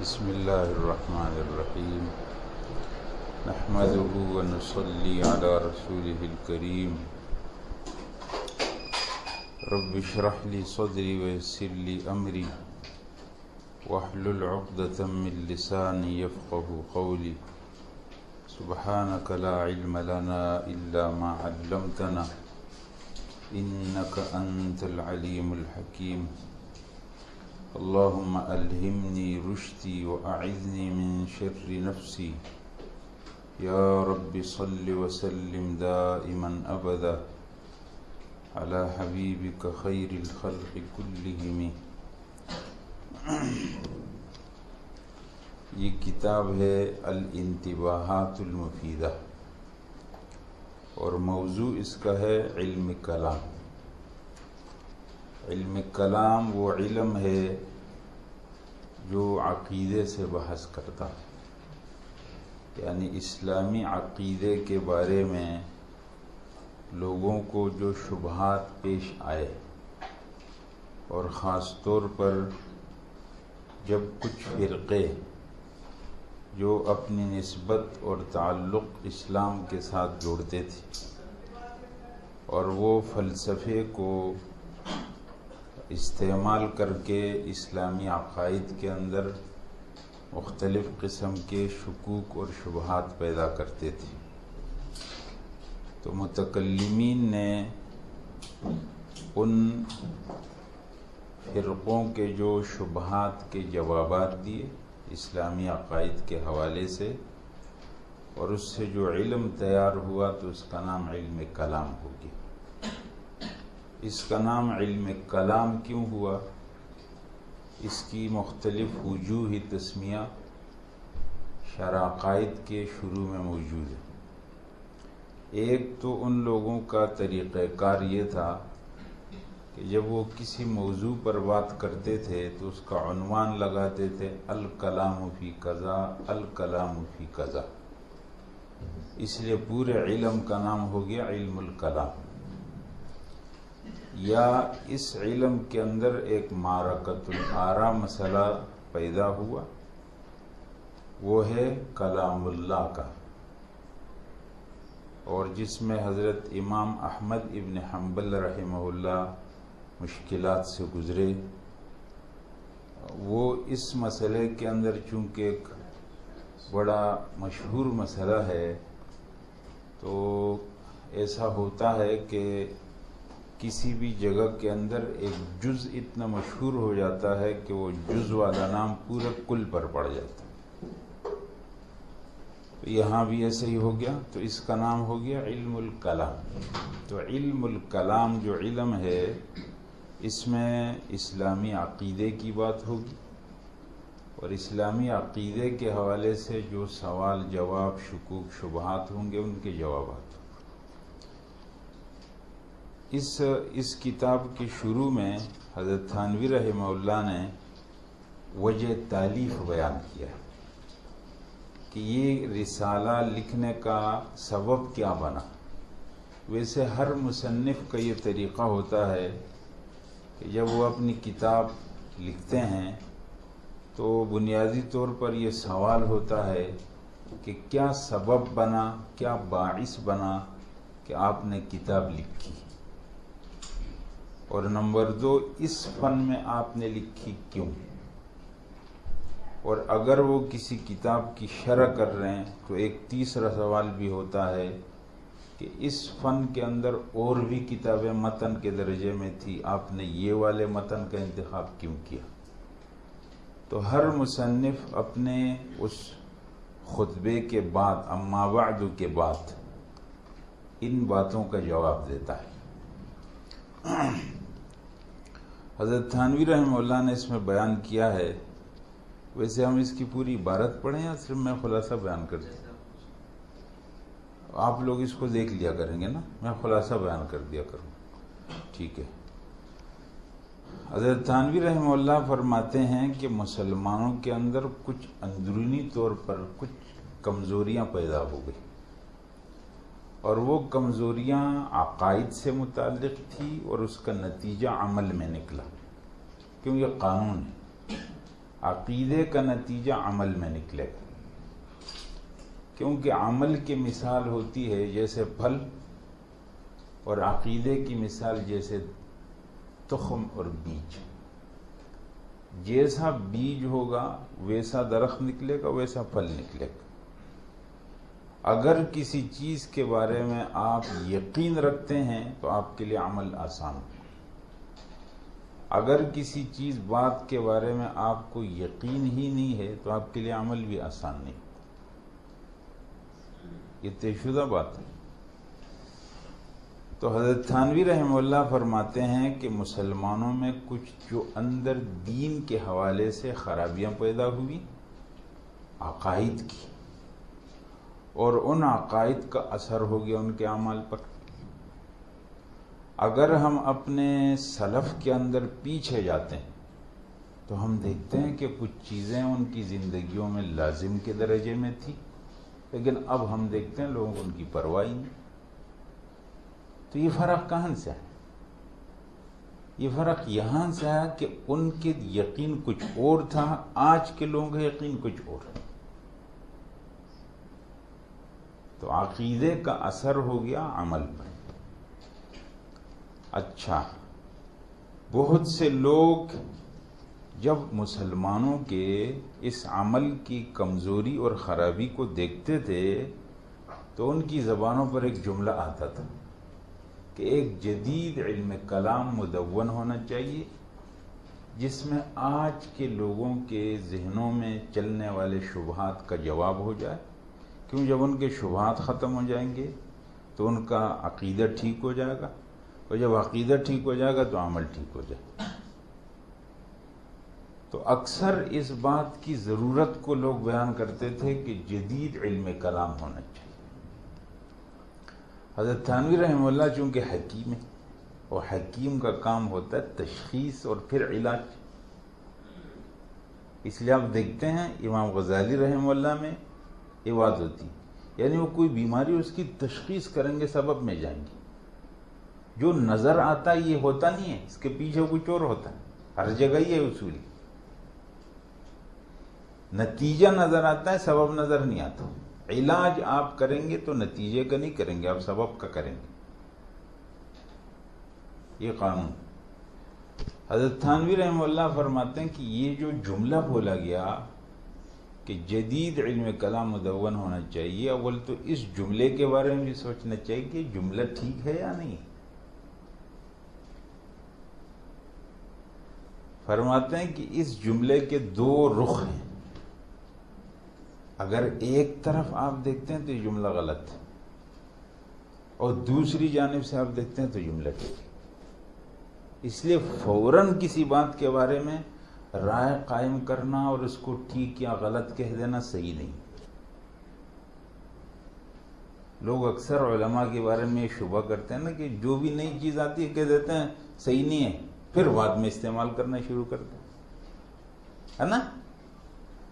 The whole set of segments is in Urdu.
بسم الله الرحمن الرحيم. نحمده ونصلي على رسوله الكريم. رب اشرح لي صدري ويسر لي أمري. واحلل عقدة من لساني يفقه قولي. سبحانك لا علم لنا إلا ما علمتنا. إنك أنت العليم الحكيم. اللهم ألهمني رشدي وأعذني من شر نفسي. يا رب صل وسلم دائما أبدا على حبيبك خير الخلق كلهم. یہ کتاب ہے الانتباہات المفیدہ اور موضوع اس کا ہے علم کلام. علم کلام وہ علم ہے جو عقیدے سے بحث کرتا ہے۔ یعنی اسلامی عقیدے کے بارے میں لوگوں کو جو شبہات پیش آئے اور خاص طور پر جب کچھ فرقے جو اپنی نسبت اور تعلق اسلام کے ساتھ جوڑتے تھے اور وہ فلسفے کو استعمال کر کے اسلامی عقائد کے اندر مختلف قسم کے شکوک اور شبہات پیدا کرتے تھے۔ تو متکلمین نے ان فرقوں کے جو شبہات کے جوابات دیے اسلامی عقائد کے حوالے سے، اور اس سے جو علم تیار ہوا تو اس کا نام علم کلام ہو گیا۔ اس کا نام علم کلام کیوں ہوا؟ اس کی مختلف وجوہ تسمیہ شرع عقائد کے شروع میں موجود ہے۔ ایک تو ان لوگوں کا طریقہ کار یہ تھا کہ جب وہ کسی موضوع پر بات کرتے تھے تو اس کا عنوان لگاتے تھے، الکلام فی قضا الکلام فی قضا اس لیے پورے علم کا نام ہو گیا علم الکلام۔ یا اس علم کے اندر ایک مارکت العرا مسئلہ پیدا ہوا؟ وہ ہے کلام اللہ کا۔ اور جس میں حضرت امام احمد ابن حنبل رحمہ اللہ مشکلات سے گزرے، وہ اس مسئلے کے اندر چونکہ ایک بڑا مشہور مسئلہ ہے، تو ایسا ہوتا ہے کہ کسی بھی جگہ کے اندر ایک جز اتنا مشہور ہو جاتا ہے کہ وہ جز والا نام پورے کل پر پڑ جاتا ہے۔ تو یہاں بھی ایسے ہی ہو گیا۔ تو اس کا نام ہو گیا علم الکلام۔ تو علم الکلام جو علم ہے، اس میں اسلامی عقیدے کی بات ہوگی۔ اور اسلامی عقیدے کے حوالے سے جو سوال جواب شکوک، شبہات ہوں گے، ان کے جوابات۔ اس اس کتاب کے شروع میں حضرت تھانوی رحمہ اللہ نے وجہ تعلیف بیان کیا کہ یہ رسالہ لکھنے کا سبب کیا بنا۔ ویسے ہر مصنف کا یہ طریقہ ہوتا ہے کہ جب وہ اپنی کتاب لکھتے ہیں تو بنیادی طور پر یہ سوال ہوتا ہے کہ کیا سبب بنا، کیا باعث بنا کہ آپ نے کتاب لکھی۔ اور نمبر دو، اس فن میں آپ نے لکھی کیوں؟ اور اگر وہ کسی کتاب کی شرح کر رہے ہیں، تو ایک تیسرا سوال بھی ہوتا ہے کہ اس فن کے اندر اور بھی کتابیں متن کے درجے میں تھی آپ نے یہ والے متن کا انتخاب کیوں کیا؟ تو ہر مصنف اپنے اس خطبے کے بعد، اما بعد کے بعد، ان باتوں کا جواب دیتا ہے۔ حضرت تھانوی رحمہ اللہ نے اس میں بیان کیا ہے۔ ویسے ہم اس کی پوری عبارت پڑھیں یا صرف میں خلاصہ بیان کر دوں؟ آپ لوگ اس کو دیکھ لیا کریں گے نا؟ میں خلاصہ بیان کر دیا کروں۔ ٹھیک ہے۔ حضرت تھانوی رحمہ اللہ فرماتے ہیں کہ مسلمانوں کے اندر کچھ اندرونی طور پر کچھ کمزوریاں پیدا ہو گئی۔ اور وہ کمزوریاں عقائد سے متعلق تھی اور اس کا نتیجہ عمل میں نکلا کیوں یہ قانون ہے۔ عقیدے کا نتیجہ عمل میں نکلے۔ گا کیونکہ عمل کی مثال ہوتی ہے جیسے پھل اور عقیدے کی مثال جیسے تخم اور بیج۔ جیسا بیج ہوگا، ویسا درخت نکلے گا، ویسا پھل نکلے گا۔ اگر کسی چیز کے بارے میں آپ یقین رکھتے ہیں تو آپ کے لیے عمل آسان ہو۔ اگر کسی چیز بات کے بارے میں آپ کو یقین ہی نہیں ہے تو آپ کے لیے عمل بھی آسان نہیں۔ یہ طے شدہ بات ہے۔ تو حضرت تھانوی رحم اللہ فرماتے ہیں کہ مسلمانوں میں کچھ جو اندر دین کے حوالے سے خرابیاں پیدا ہوئی عقائد کی۔ اور ان عقائد کا اثر ہو گیا ان کے اعمال پر۔ اگر ہم اپنے سلف کے اندر پیچھے جاتے ہیں، تو ہم دیکھتے ہیں کہ کچھ چیزیں ان کی زندگیوں میں لازم کے درجے میں تھی لیکن اب ہم دیکھتے ہیں لوگوں کو ان کی پرواہ نہیں۔ تو یہ فرق کہاں سے ہے یہ فرق یہاں سے ہے کہ ان کے یقین کچھ اور تھا، آج کے لوگوں کا یقین کچھ اور ہے۔ تو عقیدے کا اثر ہو گیا عمل پر۔ اچھا۔ بہت سے لوگ جب مسلمانوں کے اس عمل کی کمزوری اور خرابی کو دیکھتے تھے، تو ان کی زبانوں پر ایک جملہ آتا تھا کہ ایک جدید علم کلام مدون ہونا چاہیے، جس میں آج کے لوگوں کے ذہنوں میں چلنے والے شبہات کا جواب ہو جائے۔ کیوں جب ان کے شبہات ختم ہو جائیں گے تو ان کا عقیدہ ٹھیک ہو جائے گا؟ اور جب عقیدہ ٹھیک ہو جائے گا تو عمل ٹھیک ہو جائے گا۔ تو اکثر اس بات کی ضرورت کو لوگ بیان کرتے تھے کہ جدید علم کلام ہونا چاہیے۔ حضرت تھانوی رحم اللہ چونکہ حکیم ہے اور حکیم کا کام ہوتا ہے تشخیص اور پھر علاج۔ اس لیے آپ دیکھتے ہیں امام غزالی رحم اللہ میں یہ بات ہوتی۔ یعنی وہ کوئی بیماری اس کی تشخیص کریں گے، سبب میں جائیں گے جو نظر آتا یہ ہوتا نہیں ہے، اس کے پیچھے کچھ اور ہوتا ہے۔ ہر جگہ ہی ہے اصولی نتیجہ نظر آتا ہے، سبب نظر نہیں آتا۔ علاج آپ کریں گے تو نتیجے کا نہیں کریں گے، آپ سبب کا کریں گے۔ یہ قانون۔ حضرت تھانوی رحم اللہ فرماتے ہیں کہ یہ جو جملہ بولا گیا کہ جدید علم کلام مدون ہونا چاہیے، اول تو اس جملے کے بارے میں بھی سوچنا چاہیے کہ جملہ ٹھیک ہے یا نہیں۔ فرماتے ہیں کہ اس جملے کے دو رخ ہیں۔ اگر ایک طرف آپ دیکھتے ہیں تو یہ جملہ غلط ہے، اور دوسری جانب سے آپ دیکھتے ہیں تو جملہ ٹھیک ہے۔ اس لیے فوراً کسی بات کے بارے میں رائے قائم کرنا اور اس کو ٹھیک یا غلط کہہ دینا صحیح نہیں۔ لوگ اکثر علماء کے بارے میں شبہ کرتے ہیں نا کہ جو بھی نئی چیز آتی ہے کہہ دیتے ہیں صحیح نہیں ہے، پھر بعد میں استعمال کرنا شروع کرتے ہیں۔ نا؟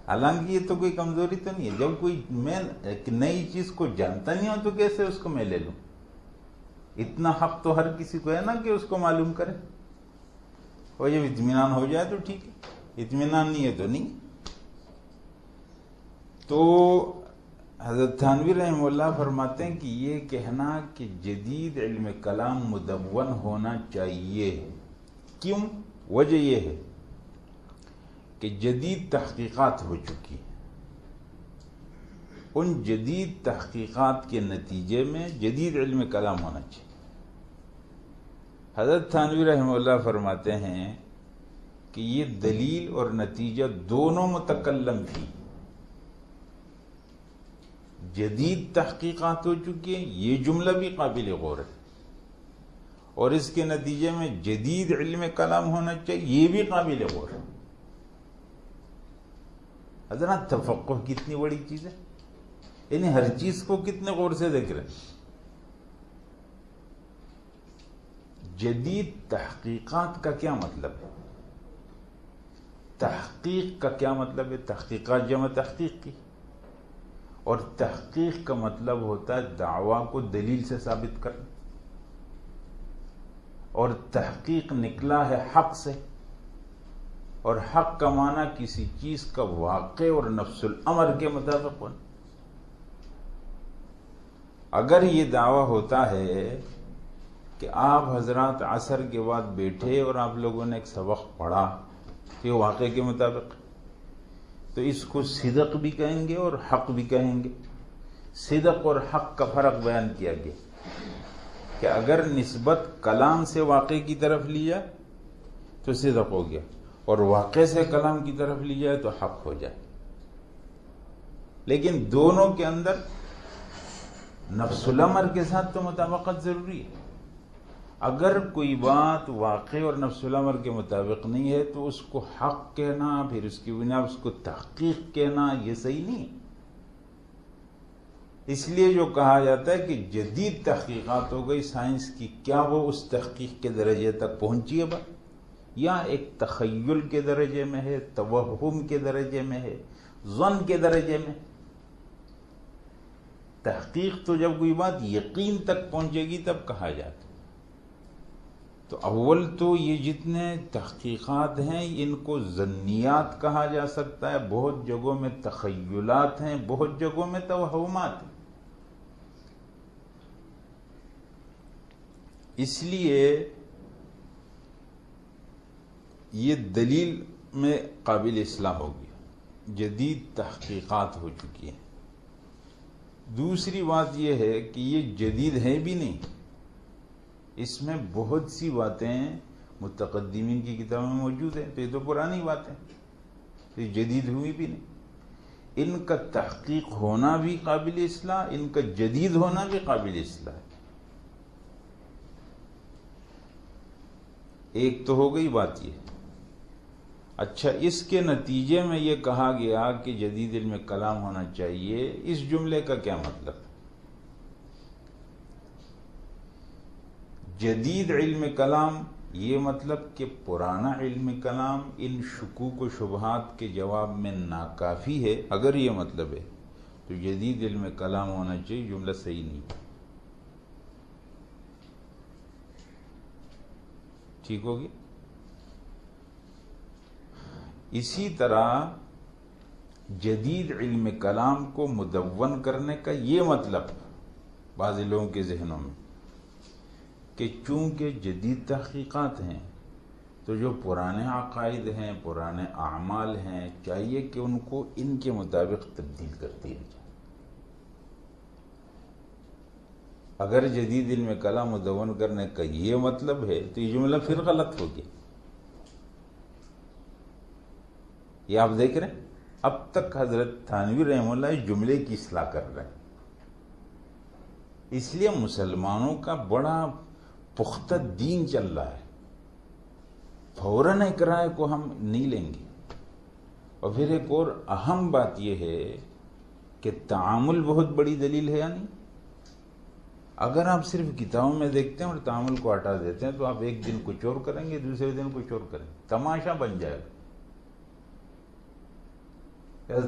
حالانکہ یہ تو کوئی کمزوری تو نہیں ہے۔ جب کوئی میں نئی چیز کو جانتا نہیں ہوں تو کیسے اس کو میں لے لوں؟ اتنا حق تو ہر کسی کو ہے نا کہ اس کو معلوم کرے۔ اور جب اطمینان ہو جائے تو ٹھیک ہے۔ اطمینان نہیں ہے تو نہیں۔ تو حضرت تھانوی رحم اللہ فرماتے ہیں کہ یہ کہنا کہ جدید علم کلام مدون ہونا چاہیے۔ کیوں؟ وجہ یہ ہے کہ جدید تحقیقات ہو چکی ہیں۔ ان جدید تحقیقات کے نتیجے میں جدید علم کلام ہونا چاہیے۔ حضرت تھانوی رحمہ اللہ فرماتے ہیں کہ یہ دلیل اور نتیجہ دونوں متکلم تھی۔ جدید تحقیقات ہو چکی ہیں، یہ جملہ بھی قابل غور ہے۔ اور اس کے نتیجے میں جدید علم کلام ہونا چاہیے، یہ بھی قابل غور ہے۔ حضرت تفقہ کتنی بڑی چیز ہے۔ یعنی ہر چیز کو کتنے غور سے دیکھ رہے ہیں۔ جدید تحقیقات کا کیا مطلب ہے؟ تحقیق کا کیا مطلب ہے؟ تحقیقات جمع تحقیق کی۔ اور تحقیق کا مطلب ہوتا ہے دعوی کو دلیل سے ثابت کرنا۔ اور تحقیق نکلا ہے حق سے۔ اور حق کا معنی کسی چیز کا واقع اور نفس العمر کے مطابق ہونا۔ اگر یہ دعویٰ ہوتا ہے کہ آپ حضرات عصر کے بعد بیٹھے اور آپ لوگوں نے ایک سبق پڑھا یہ واقع کے مطابق۔ تو اس کو صدق بھی کہیں گے اور حق بھی کہیں گے۔ صدق اور حق کا فرق بیان کیا گیا۔ کہ اگر نسبت کلام سے واقع کی طرف لی جائے تو صدق ہو گیا، اور واقع سے کلام کی طرف لی جائے تو حق ہو جائے۔ لیکن دونوں کے اندر نفس الامر کے ساتھ تو مطابقت ضروری ہے۔ اگر کوئی بات واقع اور نفس الامر کے مطابق نہیں ہے، تو اس کو حق کہنا، پھر اس کی بنا اس کو تحقیق کہنا، یہ صحیح نہیں۔ اس لیے جو کہا جاتا ہے کہ جدید تحقیقات ہو گئی، سائنس کی کیا وہ اس تحقیق کے درجے تک پہنچی ہے بات یا ایک تخیل کے درجے میں ہے، توہم کے درجے میں ہے، ظن کے درجے میں۔ تحقیق تو جب کوئی بات یقین تک پہنچے گی، تب کہا جاتا تو اول تو یہ جتنے تحقیقات ہیں، ان کو ذنیات کہا جا سکتا ہے۔ بہت جگہوں میں تخیلات ہیں، بہت جگہوں میں توہمات ہیں۔ اس لیے یہ دلیل میں قابل اصلاح ہو گیا جدید تحقیقات ہو چکی ہیں۔ دوسری بات یہ ہے کہ یہ جدید ہے بھی نہیں۔ اس میں بہت سی باتیں متقدمین کی کتابوں میں موجود ہیں، تو یہ تو پرانی باتیں یہ جدید ہوئی بھی نہیں۔ ان کا تحقیق ہونا بھی قابل اصلاح، ان کا جدید ہونا بھی قابل اصلاح۔ ہے ایک تو ہو گئی بات یہ۔ اچھا اس کے نتیجے میں یہ کہا گیا کہ جدید علم کلام ہونا چاہیے، اس جملے کا کیا مطلب؟ جدید علم کلام، یہ مطلب کہ پرانا علم کلام ان شکوک و شبہات کے جواب میں ناکافی ہے، اگر یہ مطلب ہے، تو جدید علم کلام ہونا چاہیے، جملہ صحیح نہیں۔ ٹھیک ہوگی اسی طرح جدید علم کلام کو مدون کرنے کا یہ مطلب بعض لوگوں کے ذہنوں میں کہ چونکہ جدید تحقیقات ہیں، تو جو پرانے عقائد ہیں، پرانے اعمال ہیں، چاہیے کہ ان کو ان کے مطابق تبدیل کر دیا جائے۔ اگر جدید علم کلام مدون کرنے کا یہ مطلب ہے، تو یہ جملہ پھر غلط ہو گیا۔ یہ آپ دیکھ رہے ہیں؟ اب تک حضرت تھانوی رحم اللہ اس جملے کی اصلاح کر رہے ہیں۔ اس لیے مسلمانوں کا بڑا پختہ دین چل رہا ہے۔ فوراً ایک رائے کو ہم نہیں لیں گے۔ اور پھر ایک اور اہم بات یہ ہے کہ تعامل بہت بڑی دلیل ہے یا نہیں اگر آپ صرف کتابوں میں دیکھتے ہیں اور تعامل کو ہٹا دیتے ہیں، تو آپ ایک دن کچھ اور کریں گے، دوسرے دن کچھ اور کریں گے۔ تماشا بن جائے گا۔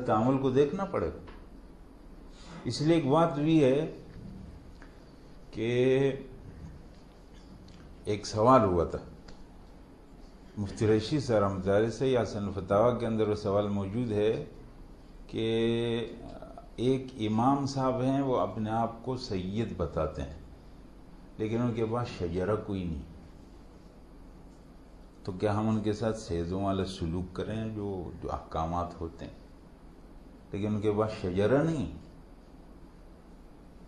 تعامل کو دیکھنا پڑے گا۔ اس لیے ایک بات بھی ہے کہ ایک سوال ہوا تھا۔ مفتی رشی سر رمضان سے یا سن کے اندر وہ سوال موجود ہے کہ ایک امام صاحب ہیں، وہ اپنے آپ کو سید بتاتے ہیں، لیکن ان کے پاس شجرہ کوئی نہیں۔ تو کیا ہم ان کے ساتھ سیدوں والا سلوک کریں جو جو احکامات ہوتے ہیں؟ لیکن ان کے پاس شجرہ نہیں۔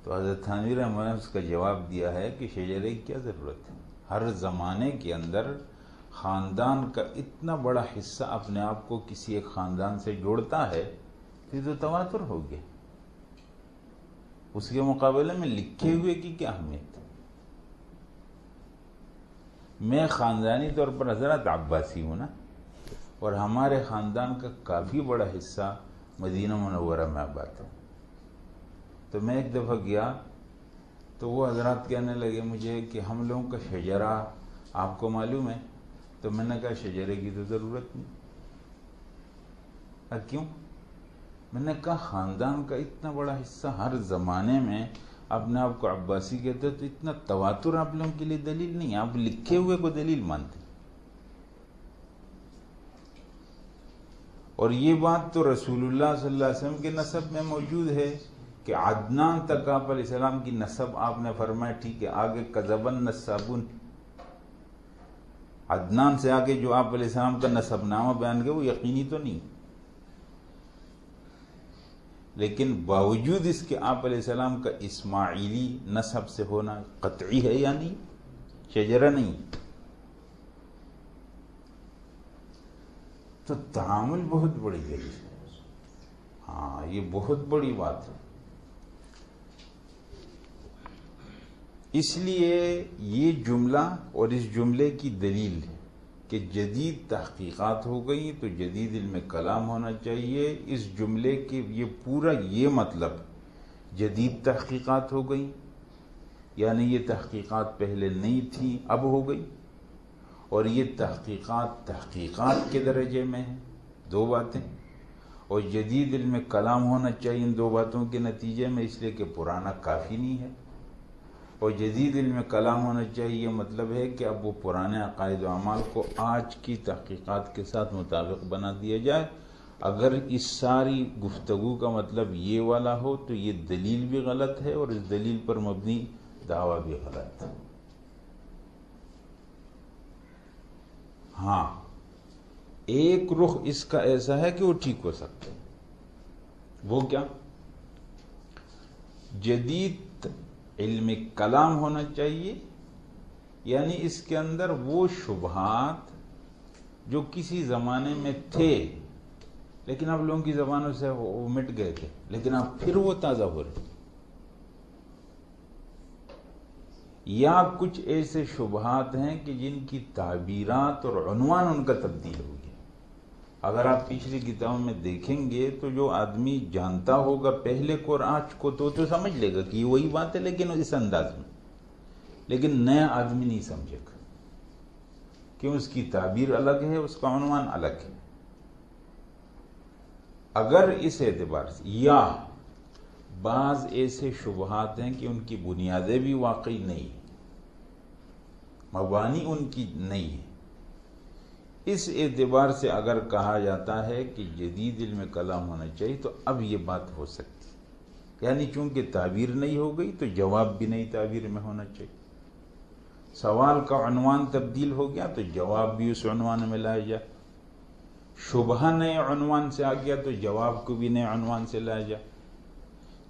تو حضرت تھانوی رحمٰ نے اس کا جواب دیا ہے کہ شجرے کی کیا ضرورت ہے؟ ہر زمانے کے اندر خاندان کا اتنا بڑا حصہ اپنے آپ کو کسی ایک خاندان سے جوڑتا ہے پھر تو تواتر ہو گیا۔ اس کے مقابلے میں لکھے ہوئے کی کیا اہمیت؟ میں خاندانی طور پر حضرت عباسی ہوں نا، اور ہمارے خاندان کا کافی بڑا حصہ مدینہ منورہ میں آباد ہے تو میں ایک دفعہ گیا تو وہ حضرات کہنے لگے مجھے کہ ہم لوگوں کا شجرا آپ کو معلوم ہے۔ تو میں نے کہا شجرے کی تو ضرورت نہیں۔ کیوں؟ میں نے کہا خاندان کا اتنا بڑا حصہ ہر زمانے میں اپنے آپ کو عباسی کہتے تو اتنا تواتر آپ لوگوں کے لیے دلیل نہیں آپ لکھے ہوئے کو دلیل مانتے اور یہ بات تو رسول اللہ صلی اللہ علیہ وسلم کے نصب میں موجود ہے۔ کہ عدنان تک آپ علیہ السلام کی نصب آپ نے فرمایا، ٹھیک ہے، آگے کزبن نصابن عدنان سے آگے جو آپ علیہ السلام کا نصب نامہ بیان گیا وہ یقینی تو نہیں۔ لیکن باوجود اس کے آپ علیہ السلام کا اسماعیلی نصب سے ہونا قطعی ہے یا نہیں شجرہ نہیں۔ تو تعامل بہت بڑی ہے۔ ہاں یہ بہت بڑی بات ہے۔ اس لیے یہ جملہ اور اس جملے کی دلیل ہے کہ جدید تحقیقات ہو گئی تو جدید علم کلام ہونا چاہیے۔ اس جملے کے یہ پورا یہ مطلب جدید تحقیقات ہو گئی یعنی یہ تحقیقات پہلے نہیں تھیں اب ہو گئی۔ اور یہ تحقیقات تحقیقات کے درجے میں ہیں، دو باتیں۔ اور جدید علم کلام ہونا چاہیے ان دو باتوں کے نتیجے میں، اس لیے کہ پرانا کافی نہیں ہے۔ اور جدید علم کلام ہونا چاہیے۔ یہ مطلب ہے کہ اب وہ پرانے عقائد و اعمال کو آج کی تحقیقات کے ساتھ مطابق بنا دیا جائے۔ اگر اس ساری گفتگو کا مطلب یہ والا ہو تو یہ دلیل بھی غلط ہے اور اس دلیل پر مبنی دعویٰ بھی غلط ہے۔ ہاں ایک رخ اس کا ایسا ہے کہ وہ ٹھیک ہو سکتے وہ کیا؟ جدید علم کلام ہونا چاہیے یعنی اس کے اندر وہ شبہات جو کسی زمانے میں تھے، لیکن اب لوگوں کی زبانوں سے وہ مٹ گئے تھے، لیکن اب پھر وہ تازہ ہو رہے یا کچھ ایسے شبہات ہیں کہ جن کی تعبیرات اور عنوان ان کا تبدیل ہو گیا اگر آپ پچھلی کتابوں میں دیکھیں گے تو جو آدمی جانتا ہوگا پہلے کو اور آج کو تو تو سمجھ لے گا کہ یہ وہی بات ہے، لیکن اس انداز میں۔ لیکن نیا آدمی نہیں سمجھے گا۔ کیوں؟ اس کی تعبیر الگ ہے، اس کا عنوان الگ ہے۔ اگر اس اعتبار سے، یا بعض ایسے شبہات ہیں کہ ان کی بنیادیں بھی واقعی نہیں مبانی ان کی نہیں ہے اس اعتبار سے اگر کہا جاتا ہے کہ جدید علم کلام ہونا چاہیے تو اب یہ بات ہو سکتی یعنی چونکہ تعبیر نہیں ہو گئی تو جواب بھی نہیں تعبیر میں ہونا چاہیے۔ سوال کا عنوان تبدیل ہو گیا تو جواب بھی اس عنوان میں لایا جائے۔ شبہ نئے عنوان سے آ گیا تو جواب کو بھی نئے عنوان سے لایا جائے۔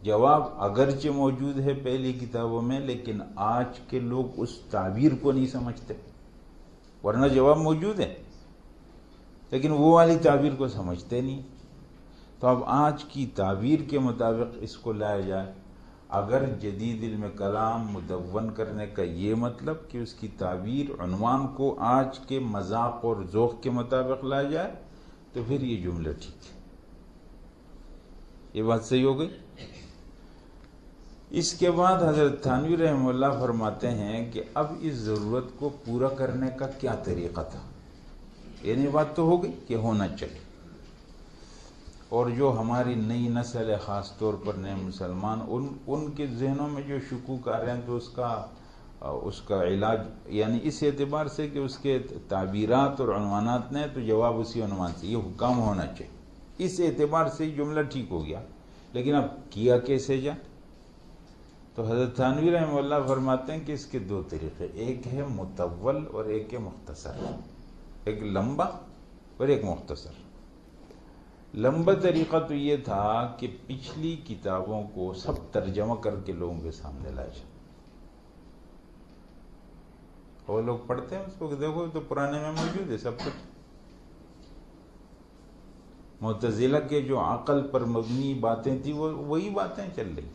جواب اگرچہ موجود ہے پہلی کتابوں میں لیکن آج کے لوگ اس تعبیر کو نہیں سمجھتے۔ ورنہ جواب موجود ہے۔ لیکن وہ والی تعبیر کو سمجھتے نہیں۔ تو اب آج کی تعبیر کے مطابق اس کو لایا جائے۔ اگر جدید علم کلام مدون کرنے کا یہ مطلب کہ اس کی تعبیر عنوان کو آج کے مذاق اور ذوق کے مطابق لایا جائے، تو پھر یہ جملہ ٹھیک ہے۔ یہ بات صحیح ہو گئی؟ اس کے بعد حضرت تھانوی رحم اللہ فرماتے ہیں کہ اب اس ضرورت کو پورا کرنے کا کیا طریقہ تھا؟ یعنی بات تو ہو گئی کہ ہونا چاہیے۔ اور جو ہماری نئی نسل ہے، خاص طور پر نئے مسلمان، ان ان کے ذہنوں میں جو شکوک آ رہے ہیں، تو اس کا اس کا علاج یعنی اس اعتبار سے کہ اس کے تعبیرات اور عنوانات نے تو جواب اسی عنوان سے، یہ حکام ہونا چاہیے۔ اس اعتبار سے جملہ ٹھیک ہو گیا۔ لیکن اب کیا کیسے جا تو حضرت تھانوی رحمہ اللہ فرماتے ہیں کہ اس کے دو طریقے، ایک ہے متول اور ایک ہے مختصر۔ ایک لمبا اور ایک مختصر۔ لمبا طریقہ تو یہ تھا کہ پچھلی کتابوں کو سب ترجمہ کر کے لوگوں کے سامنے لایا جائے۔ اور لوگ پڑھتے ہیں اس کو کہ دیکھو تو پرانے میں موجود ہے سب کچھ۔ متضلہ کے جو عقل پر مبنی باتیں تھیں وہ وہی باتیں چل رہی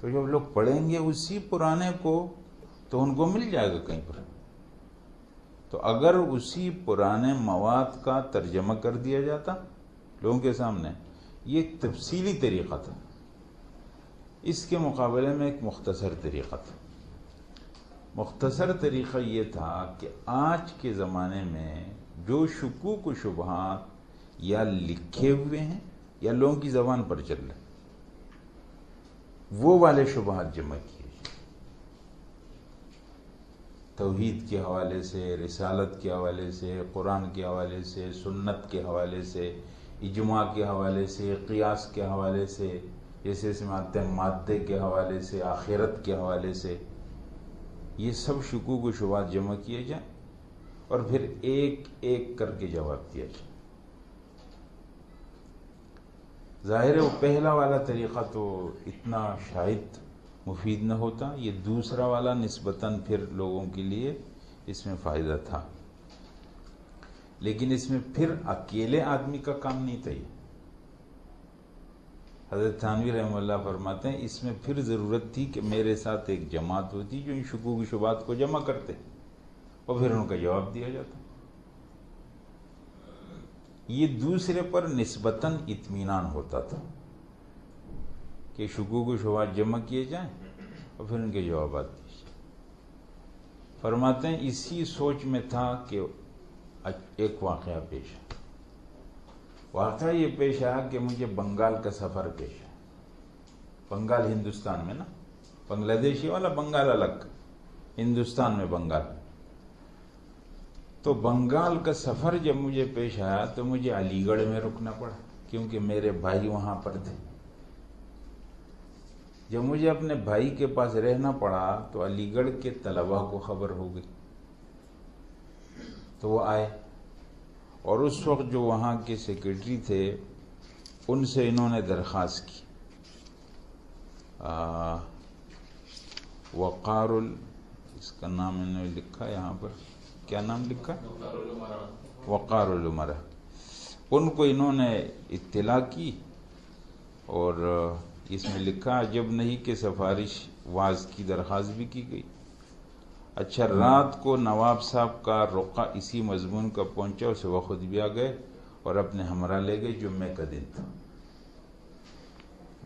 تو جب لوگ پڑھیں گے اسی پرانے کو تو ان کو مل جائے گا کہیں پر۔ تو اگر اسی پرانے مواد کا ترجمہ کر دیا جاتا لوگوں کے سامنے، یہ ایک تفصیلی طریقہ تھا۔ اس کے مقابلے میں ایک مختصر طریقہ تھا۔ مختصر طریقہ یہ تھا کہ آج کے زمانے میں جو شکوک و شبہات یا لکھے ہوئے ہیں یا لوگوں کی زبان پر چل رہے وہ والے شبہات جمع کیے۔ توحید کے حوالے سے، رسالت کے حوالے سے، قرآن کے حوالے سے، سنت کے حوالے سے، اجماع کے حوالے سے، قیاس کے حوالے سے، جیسے اس میں آتے ہیں، مادے کے حوالے سے، آخرت کے حوالے سے، یہ سب شکوک و شبات جمع کیے جائیں اور پھر ایک ایک کر کے جواب دیا جائے۔ ظاہر ہے، وہ پہلا والا طریقہ تو اتنا شاید مفید نہ ہوتا، یہ دوسرا والا نسبتاً پھر لوگوں کے لیے اس میں فائدہ تھا۔ لیکن اس میں پھر اکیلے آدمی کا کام نہیں تھا یہ۔ حضرت تھانوی رحم اللہ فرماتے ہیں، اس میں پھر ضرورت تھی کہ میرے ساتھ ایک جماعت ہوتی جو ان شکو کی شبات کو جمع کرتے اور پھر ان کا جواب دیا جاتا۔ یہ دوسرے پر نسبتاً اطمینان ہوتا تھا۔ کہ شکو کو شبات جمع کیے جائیں اور پھر ان کے جوابات دیے جائیں۔ فرماتے ہیں، اسی سوچ میں تھا کہ ایک واقعہ پیش ہے واقعہ یہ پیش آیا کہ مجھے بنگال کا سفر پیش ہے بنگال ہندوستان میں نا؟ بنگلہ دیشی والا بنگال الگ، ہندوستان میں بنگال۔ تو بنگال کا سفر جب مجھے پیش آیا تو مجھے علی گڑھ میں رکنا پڑا، کیونکہ میرے بھائی وہاں پر تھے۔ جب مجھے اپنے بھائی کے پاس رہنا پڑا تو علی گڑھ کے طلبا کو خبر ہو گئی۔ تو وہ آئے۔ اور اس وقت جو وہاں کے سیکرٹری تھے، ان سے انہوں نے درخواست کی۔ وقار ال اس کا نام انہوں نے لکھا یہاں پر۔ کیا نام لکھا؟ وقار العمرہ ان کو انہوں نے اطلاع کی اور اس میں لکھا جب نہیں کہ سفارش واز کی درخواست بھی کی گئی۔ اچھا رات کو نواب صاحب کا رقع اسی مضمون کا پہنچا، اسے وہ خود بھی آ گئے اور اپنے ہمراہ لے گئے جمعے کا دن تھا۔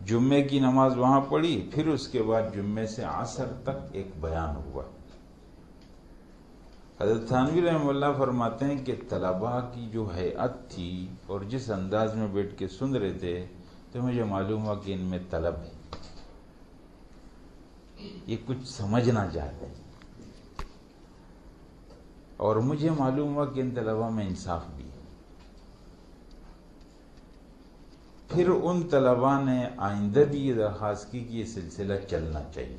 جمعے کی نماز وہاں پڑھی، پھر اس کے بعد جمعے سے عصر تک ایک بیان ہوا۔ حضرت تھانوی رحم اللہ فرماتے ہیں کہ طلباء کی جو حیعت تھی اور جس انداز میں بیٹھ کے سن رہے تھے تو مجھے معلوم ہوا کہ ان میں طلب ہے۔ یہ کچھ سمجھنا چاہتے ہیں اور مجھے معلوم ہوا کہ ان طلبا میں انصاف بھی ہے۔ پھر ان طلبا نے آئندہ بھی یہ درخواست کی کہ یہ سلسلہ چلنا چاہیے۔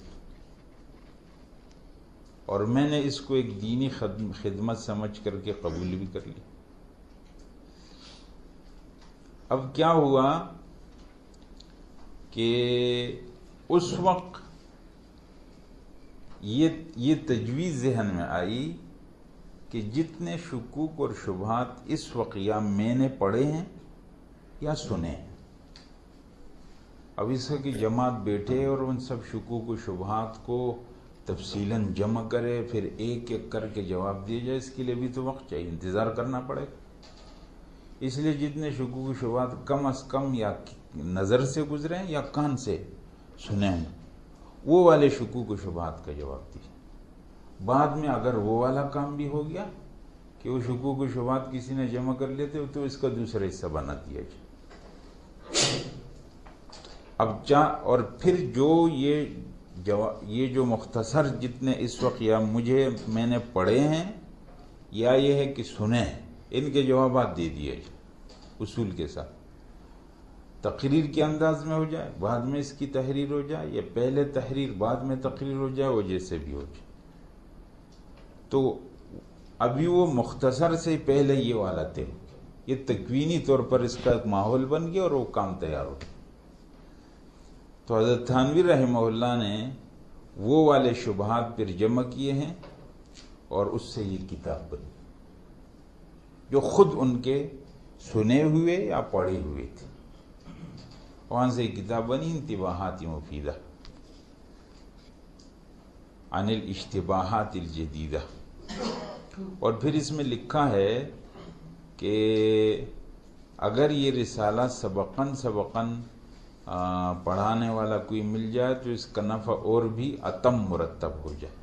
اور میں نے اس کو ایک دینی خدمت سمجھ کر کے قبول بھی کر لی۔ اب کیا ہوا؟ کہ اس وقت یہ تجویز ذہن میں آئی کہ جتنے شکوک اور شبہات اس وقت یا میں نے پڑھے ہیں یا سنے ہیں۔ اب اس کی جماعت بیٹھے اور ان سب شکوک و شبہات کو تفصیل جمع کرے، پھر ایک ایک کر کے جواب دیے جائے، اس کے لیے بھی تو وقت چاہیے، انتظار کرنا پڑے اس لیے جتنے شکوک و شبہات کم از کم یا نظر سے گزرے ہیں یا کان سے سنے ہیں وہ والے شکوک و شبہات کا جواب دیجیے بعد میں اگر وہ والا کام بھی ہو گیا کہ وہ شکو کو شبات کسی نے جمع کر لیتے تو اس کا دوسرا حصہ بنا دیا جائے۔ اب چا اور پھر جو یہ یہ جو مختصر جتنے اس وقت یا مجھے میں نے پڑھے ہیں یا یہ ہے کہ سنے ان کے جوابات دے دیے جائے اصول کے ساتھ۔ تقریر کے انداز میں ہو جائے، بعد میں اس کی تحریر ہو جائے، یا پہلے تحریر بعد میں تقریر ہو جائے، وہ جیسے بھی ہو جائے۔ تو ابھی وہ مختصر سے پہلے یہ والا تھے۔ یہ تکوینی طور پر اس کا ایک ماحول بن گیا اور وہ کام تیار ہو گیا۔ تو حضرت تھانوی رحمہ اللہ نے وہ والے شبہات پھر جمع کیے ہیں اور اس سے یہ کتاب بنی۔ جو خود ان کے سنے ہوئے یا پڑھے ہوئے تھے۔ وہاں سے یہ کتاب بنی انتباہات مفیدہ. عن الاشتباہات الجدیدہ. اور پھر اس میں لکھا ہے کہ اگر یہ رسالہ سبقن سبقن پڑھانے والا کوئی مل جائے تو اس کا نفع اور بھی اتم مرتب ہو جائے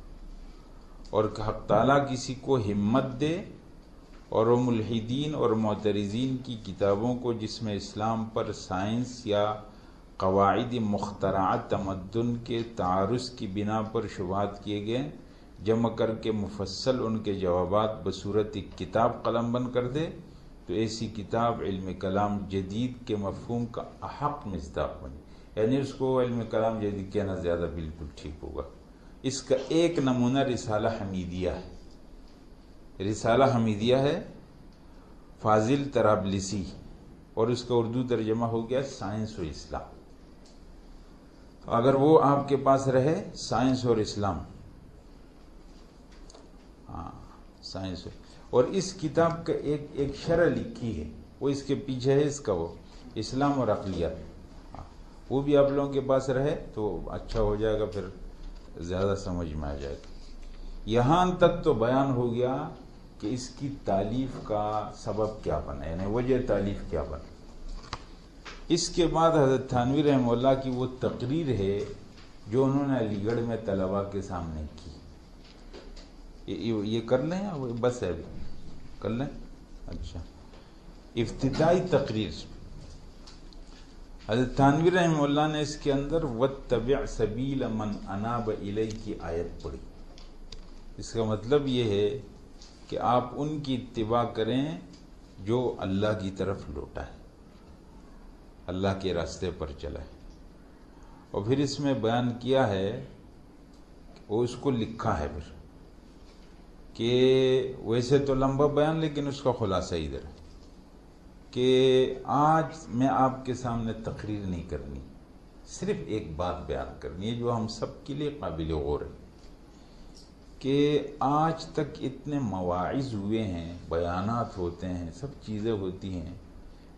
اور حق تعالیٰ کسی کو ہمت دے اور وہ ملحدین اور معترزین کی کتابوں کو جس میں اسلام پر سائنس یا قواعد مخترعات تمدن کے تعارض کی بنا پر شبہات کیے گئے، جمع کر کے مفصل ان کے جوابات بصورت ایک کتاب قلم بند کر دے، تو ایسی کتاب علم کلام جدید کے مفہوم کا احق مصداق بنے یعنی اس کو علم کلام جدید کہنا زیادہ بالکل ٹھیک ہوگا۔ اس کا ایک نمونہ رسالہ حمیدیہ ہے۔ رسالہ حمیدیہ ہے فاضل ترابلسی اور اس کا اردو ترجمہ ہو گیا سائنس و اسلام۔ تو اگر وہ آپ کے پاس رہے سائنس اور اسلام۔ ہاں سائنس اور اس کتاب کا ایک ایک شرح لکھی ہے۔ وہ اس کے پیچھے ہے اس کا وہ اسلام اور اقلیت ہاں، وہ بھی آپ لوگوں کے پاس رہے تو اچھا ہو جائے گا پھر زیادہ سمجھ میں آ جائے گا۔ یہاں تک تو بیان ہو گیا کہ اس کی تعلیف کا سبب کیا بنا؟ یعنی وجہ تعلیف کیا بنا؟ اس کے بعد حضرت تھانوی رحم اللہ کی وہ تقریر ہے جو انہوں نے علی گڑھ میں طلبا کے سامنے کی۔ یہ کر لیں بس ہے کر لیں؟ اچھا۔ افتتاحی تقریر۔ حضرت تھانوی رحم اللہ نے اس کے اندر و طبع سبیل من اناب علیہ کی آیت پڑھی۔ اس کا مطلب یہ ہے کہ آپ ان کی اتباع کریں جو اللہ کی طرف لوٹا ہے، اللہ کے راستے پر چلا ہے۔ اور پھر اس میں بیان کیا ہے، وہ اس کو لکھا ہے پھر کہ ویسے تو لمبا بیان لیکن اس کا خلاصہ ادھر ہے کہ آج میں آپ کے سامنے تقریر نہیں کرنی، صرف ایک بات بیان کرنی ہے جو ہم سب کے لیے قابل غور ہے۔ کہ آج تک اتنے مواعظ ہوئے ہیں، بیانات ہوتے ہیں، سب چیزیں ہوتی ہیں،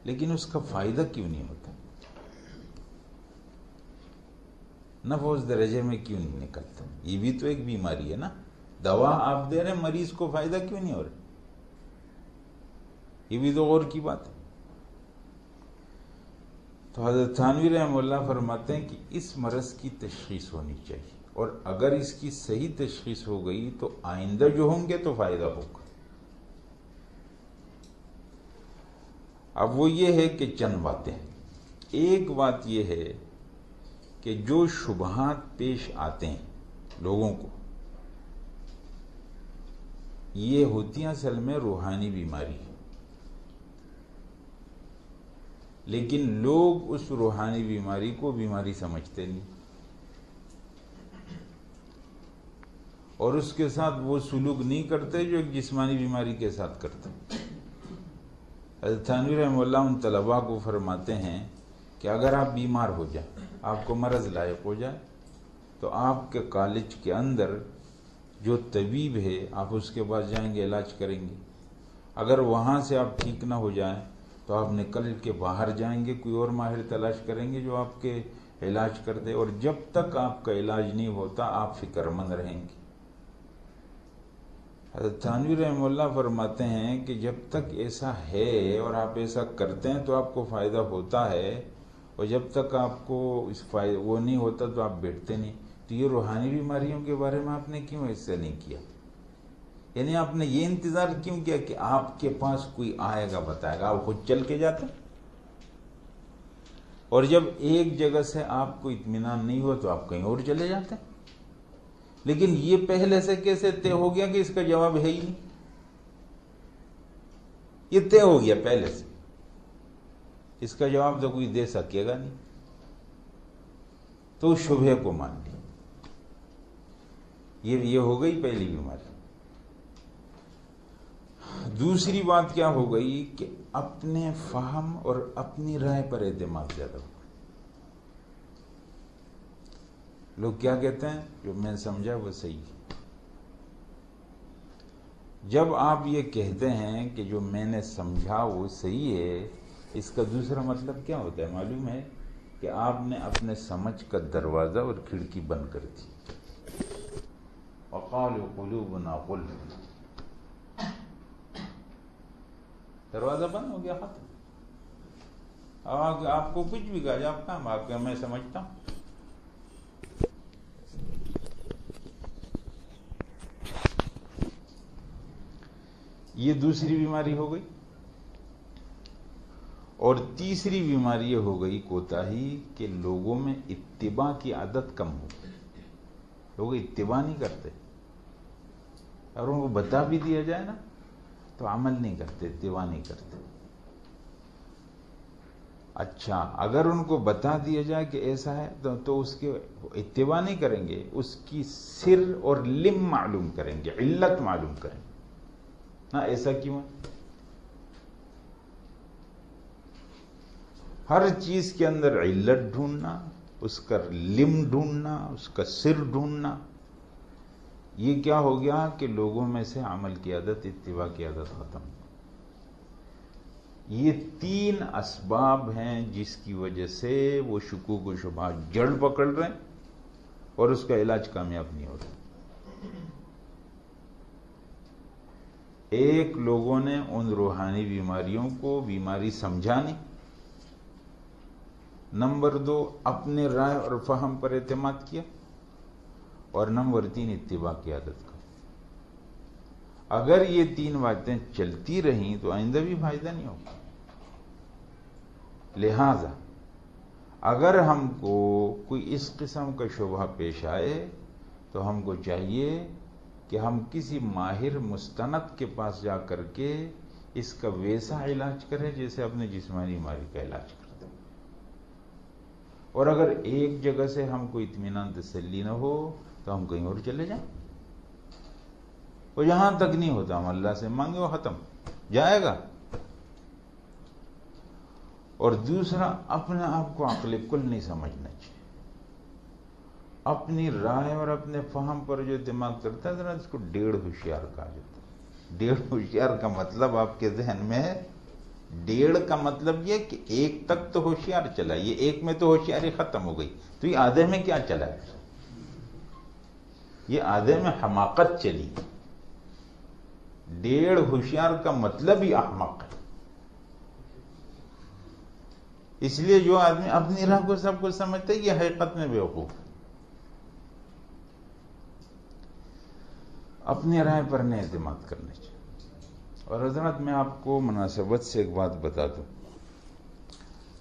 لیکن اس کا فائدہ کیوں نہیں ہوتا؟ نفع اس درجے میں کیوں نہیں نکلتا؟ یہ بھی تو ایک بیماری ہے نا۔ دوا آپ دے رہے مریض کو فائدہ کیوں نہیں ہو رہا؟ یہ بھی تو غور کی بات ہے۔ تو حضرت تھانوی رحم اللہ فرماتے ہیں کہ اس مرض کی تشخیص ہونی چاہیے۔ اور اگر اس کی صحیح تشخیص ہو گئی تو آئندہ جو ہوں گے تو فائدہ ہوگا۔ اب وہ یہ ہے کہ چند باتیں۔ ایک بات یہ ہے کہ جو شبہات پیش آتے ہیں لوگوں کو، یہ ہوتی ہیں اصل میں روحانی بیماری۔ لیکن لوگ اس روحانی بیماری کو بیماری سمجھتے نہیں۔ اور اس کے ساتھ وہ سلوک نہیں کرتے جو ایک جسمانی بیماری کے ساتھ کرتے حضرت تھانوی رحم اللہ ان طلباء کو فرماتے ہیں کہ اگر آپ بیمار ہو جائیں، آپ کو مرض لائق ہو جائے، تو آپ کے کالج کے اندر جو طبیب ہے، آپ اس کے پاس جائیں گے، علاج کریں گے۔ اگر وہاں سے آپ ٹھیک نہ ہو جائیں، تو آپ نکل کے باہر جائیں گے، کوئی اور ماہر تلاش کریں گے جو آپ کے علاج کر دے۔ اور جب تک آپ کا علاج نہیں ہوتا، آپ فکر مند رہیں گے۔ حضرت تھانوی رحم اللہ فرماتے ہیں کہ جب تک ایسا ہے اور آپ ایسا کرتے ہیں تو آپ کو فائدہ ہوتا ہے اور جب تک آپ کو اس فائدہ وہ نہیں ہوتا تو آپ بیٹھتے نہیں۔ تو یہ روحانی بیماریوں کے بارے میں آپ نے کیوں ایسا نہیں کیا؟ یعنی آپ نے یہ انتظار کیوں کیا کہ آپ کے پاس کوئی آئے گا، بتائے گا، آپ خود چل کے جاتے؟ اور جب ایک جگہ سے آپ کو اطمینان نہیں ہوا تو آپ کہیں اور چلے جاتے؟ لیکن یہ پہلے سے کیسے طے ہو گیا کہ اس کا جواب ہے ہی نہیں؟ یہ طے ہو گیا پہلے سے۔ اس کا جواب تو کوئی دے سکے گا نہیں۔ تو شبہ کو مان لی یہ یہ ہو گئی پہلی بیماری۔ دوسری بات کیا ہو گئی کہ اپنے فہم اور اپنی رائے پر اعتماد زیادہ ہو۔ لوگ کیا کہتے ہیں؟ جو میں سمجھا وہ صحیح ہے۔ جب آپ یہ کہتے ہیں کہ جو میں نے سمجھا وہ صحیح ہے، اس کا دوسرا مطلب کیا ہوتا ہے؟ معلوم ہے کہ آپ نے اپنے سمجھ کا دروازہ اور کھڑکی بند کر دی۔ وقال قلوبنا غلف دروازہ بند ہو گیا، ختم۔ آپ کو کچھ بھی کہا جائے کام آپ کا میں سمجھتا ہوں۔ یہ دوسری بیماری ہو گئی اور تیسری بیماری یہ ہو گئی کوتا ہی کہ لوگوں میں اتباع کی عادت کم ہو گئی۔ لوگ اتباع نہیں کرتے۔ اور ان کو بتا بھی دیا جائے نا، تو عمل نہیں کرتے، اتباع نہیں کرتے۔ اچھا اگر ان کو بتا دیا جائے کہ ایسا ہے، تو تو اس کے اتباع نہیں کریں گے، اس کی سر اور لم معلوم کریں گے، علت معلوم کریں گے۔ نا، ایسا کیوں ہر چیز کے اندر علت ڈھونڈنا، اس کا لم ڈھونڈنا، اس کا سر ڈھونڈنا، یہ کیا ہو گیا کہ لوگوں میں سے عمل کی عادت، اتباع کی عادت ختم یہ تین اسباب ہیں جس کی وجہ سے وہ شکوک و شبہ جڑ پکڑ رہے ہیں اور اس کا علاج کامیاب نہیں ہو رہا ایک لوگوں نے ان روحانی بیماریوں کو بیماری سمجھا نہیں نمبر دو، اپنے رائے اور فہم پر اعتماد کیا۔ اور نمبر تین، اتباع کی عادت کا۔ اگر یہ تین باتیں چلتی رہیں تو آئندہ بھی فائدہ نہیں ہوگا۔ لہذا، اگر ہم کو کوئی اس قسم کا شبہ پیش آئے تو ہم کو چاہیے کہ ہم کسی ماہر مستند کے پاس جا کر کے اس کا ویسا علاج کریں جیسے اپنے جسمانی بیماری کا علاج کرتے اور اگر ایک جگہ سے ہم کو اطمینان تسلی نہ ہو تو ہم کہیں اور چلے جائیں۔ وہ یہاں تک نہیں ہوتا، ہم اللہ سے مانگے وہ ختم، جائے گا۔ اور دوسرا، اپنے آپ کو عقل کل نہیں سمجھنا چاہیے۔ اپنی رائے اور اپنے فہم پر جو دماغ کرتا ہے، ذرا اس کو ڈیڑھ ہوشیار کہا جاتا ہے۔ ڈیڑھ ہوشیار کا مطلب آپ کے ذہن میں ہے۔ ڈیڑھ کا مطلب یہ کہ ایک تک تو ہوشیار چلا، یہ ایک میں تو ہوشیاری ختم ہو گئی۔ تو یہ آدھے میں کیا چلا؟ ہے یہ آدھے میں حماقت چلی۔ ڈیڑھ ہوشیار کا مطلب ہی احمق ہے۔ اس لیے جو آدمی اپنی راہ کو سب کچھ سمجھتا ہے، یہ حقیقت میں بیوقوف اپنی رائے پر نہیں اعتماد کرنے چاہیے۔ اور حضرت، میں آپ کو مناسبت سے ایک بات بتا دوں۔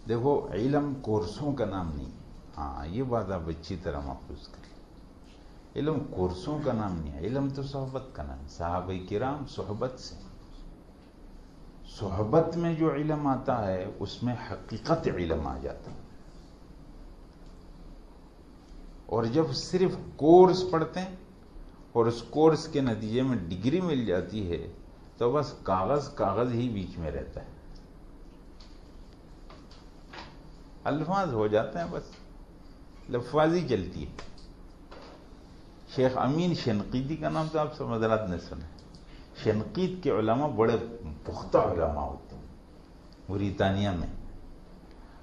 دیکھو، علم کورسوں کا نام نہیں۔ ہاں یہ بات آپ اچھی طرح محفوظ کر لیں علم کورسوں کا نام نہیں ہے، علم تو صحبت کا نام صحابہ کرام صحبت سے۔ صحبت میں جو علم آتا ہے، اس میں حقیقت علم آ جاتا ہے۔ اور جب صرف کورس پڑھتے ہیں اور اس کورس کے نتیجے میں ڈگری مل جاتی ہے، تو بس کاغذ کاغذ ہی بیچ میں رہتا ہے۔ الفاظ ہو جاتے ہیں بس۔ لفاظی چلتی ہے۔ شیخ امین شنقیدی کا نام تو آپ سمجھرات نے سنا شنقید کے علماء بڑے پختہ علماء ہوتے ہیں موریتانیہ میں۔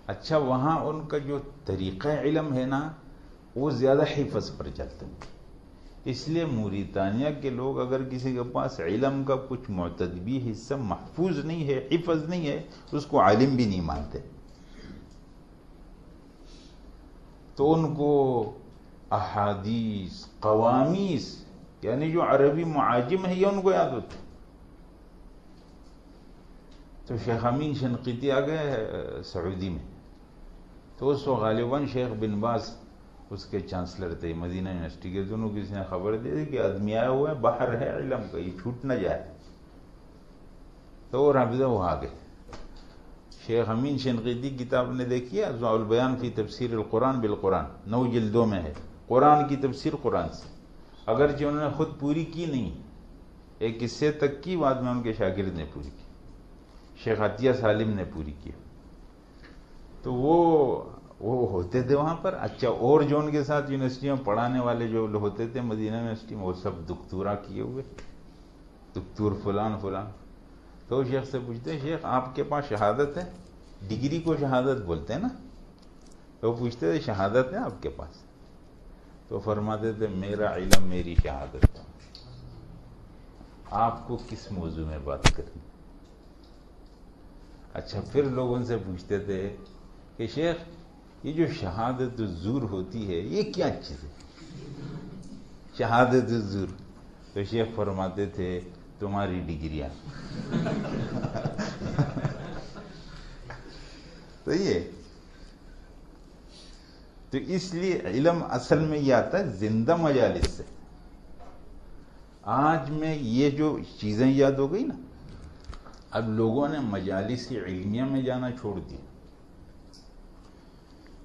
اچھا وہاں ان کا جو طریقہ علم ہے نا، وہ زیادہ حفظ پر چلتے ہیں اس لیے موریتانیہ کے لوگ اگر کسی کے پاس علم کا کچھ معتدبی حصہ محفوظ نہیں ہے، حفظ نہیں ہے، اس کو عالم بھی نہیں مانتے۔ تو ان کو احادیث قوامیس یعنی جو عربی معاجم ہے یہ ان کو یاد ہوتے تو شیخ امین شنقیتی آ گئے سعودی میں۔ تو اس وقت غالباً شیخ بن باز اس کے چانسلر تھے، مدینہ یونیورسٹی کے، دونوں کسی نے خبر دے دی کہ آدمی آیا ہوا ہے، باہر ہے علم کا یہ چھوٹ نہ جائے۔ تو وہ رابطہ وہ آ گئے شیخ امین شنقیتی کتاب نے دیکھی ہے البیان فی تفسیر القرآن بالقرآن، نو جلدوں میں ہے۔ قرآن کی تفسیر قرآن سے۔ اگرچہ انہوں نے خود پوری کی نہیں، ایک قصے تک کی، بعد میں ان کے شاگرد نے پوری کی۔ شیخ عطیہ سالم نے پوری کی۔ تو وہ وہ ہوتے تھے وہاں پر۔ اچھا اور جو ان کے ساتھ یونیورسٹی میں پڑھانے والے جو ہوتے تھے مدینہ یونیورسٹی میں، وہ سب دکتورا کیے ہوئے۔ دکتور فلان فلان۔ تو شیخ سے پوچھتے ہیں، شیخ، آپ کے پاس شہادت ہے؟ ڈگری کو شہادت بولتے ہیں نا؟ تو وہ پوچھتے تھے، شہادت ہے آپ کے پاس؟ تو فرماتے تھے، میرا علم میری شہادت آپ کو کس موضوع میں بات کرنی؟ اچھا پھر لوگ ان سے پوچھتے تھے کہ شیخ یہ جو شہادت زور ہوتی ہے، یہ کیا چیز ہے؟ شہادت زور تو شیخ فرماتے تھے، تمہاری ڈگریاں تو یہ۔ تو اس لیے علم اصل میں یہ آتا ہے، زندہ مجالس سے۔ آج میں یہ جو چیزیں یاد ہو گئی نا، اب لوگوں نے مجالس علمیہ میں جانا چھوڑ دیا۔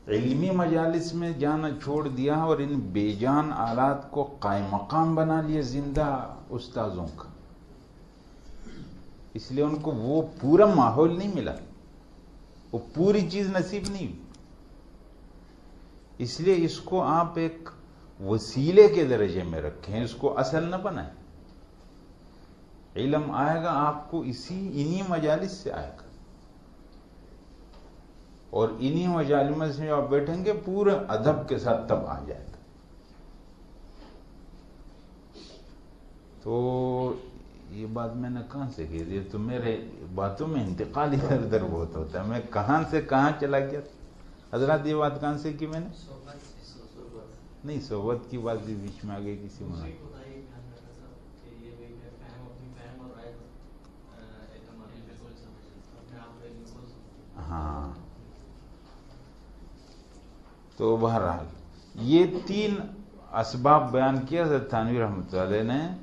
علمی مجالس میں جانا چھوڑ دیا اور ان بے جان آلات کو قائم مقام بنا لیا زندہ استاذوں کا۔ اس لیے ان کو وہ پورا ماحول نہیں ملا۔ وہ پوری چیز نصیب نہیں ہوئی۔ اس لیے اس کو آپ ایک وسیلے کے درجے میں رکھیں، اس کو اصل نہ بنائیں۔ علم آئے گا، آپ کو اسی انہی مجالس سے آئے گا۔ اور انہی مجالس میں آپ بیٹھیں گے، پورے ادب کے ساتھ تب آ جائے گا۔ تو یہ بات میں نے کہاں سے کی؟ دی تو میرے باتوں میں انتقال ادھر ادھر بہت ہوتا ہے۔ میں کہاں سے کہاں چلا گیا؟ حضرات، یہ بات کہاں سے کی میں نے؟ نہیں، صحبت کی بات بھی بیچ میں آ گئی، کسی میں ہاں۔ تو بہرحال یہ تین اسباب بیان کیا، حضرت تھانوی رحمۃ اللہ نے،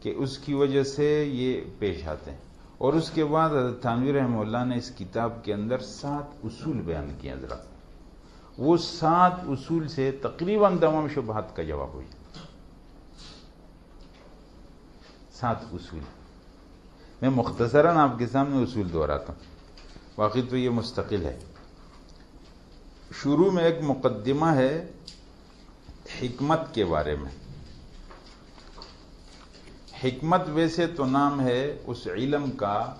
کہ اس کی وجہ سے یہ پیش آتے ہیں۔ اور اس کے بعد حضرت تھانوی رحمہ اللہ نے اس کتاب کے اندر سات اصول بیان کیے حضرات وہ سات اصول سے تقریباً تمام شبہات کا جواب ہوئی۔ سات اصول۔ میں مختصراً آپ کے سامنے اصول دہراتا ہوں۔ باقی تو یہ مستقل ہے۔ شروع میں ایک مقدمہ ہے حکمت کے بارے میں۔ حکمت ویسے تو نام ہے اس علم کا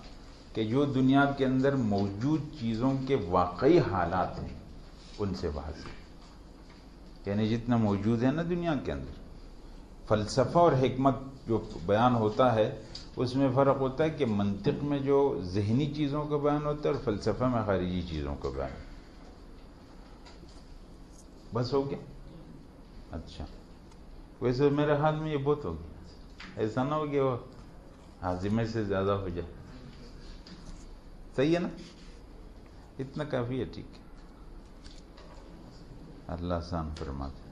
کہ جو دنیا کے اندر موجود چیزوں کے واقعی حالات ہیں، ان سے بحث یعنی جتنا موجود ہے نا دنیا کے اندر۔ فلسفہ اور حکمت جو بیان ہوتا ہے، اس میں فرق ہوتا ہے کہ منطق میں جو ذہنی چیزوں کا بیان ہوتا ہے اور فلسفہ میں خارجی چیزوں کا بیان۔ ہوتا ہے بس ہو گیا؟ اچھا۔ ویسے میرے حال میں یہ بہت ہو گیا۔ ایسا نہ ہو گیا وہ ہاضمے سے زیادہ ہو جائے۔ صحیح ہے نا؟ اتنا کافی ہے، ٹھیک ہے۔ اللہ آسان فرماتے